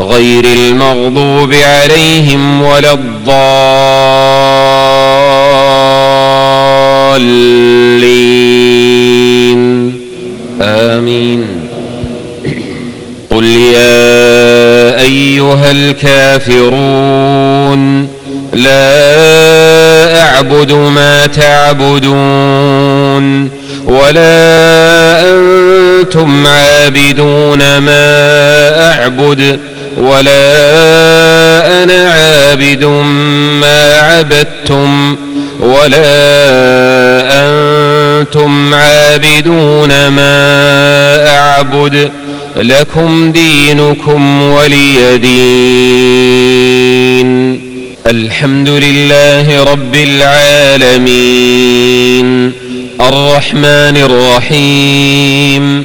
غير المغضوب عليهم ولا الضالين. آمين. قل يا أيها الكافرون لا أعبد ما تعبدون ولا أنتم عابدون ما أعبد. ولا أنا عابد ما عبدتم ولا أنتم عابدون ما أعبد لكم دينكم ولي دين. الحمد لله رب العالمين. الرحمن الرحيم.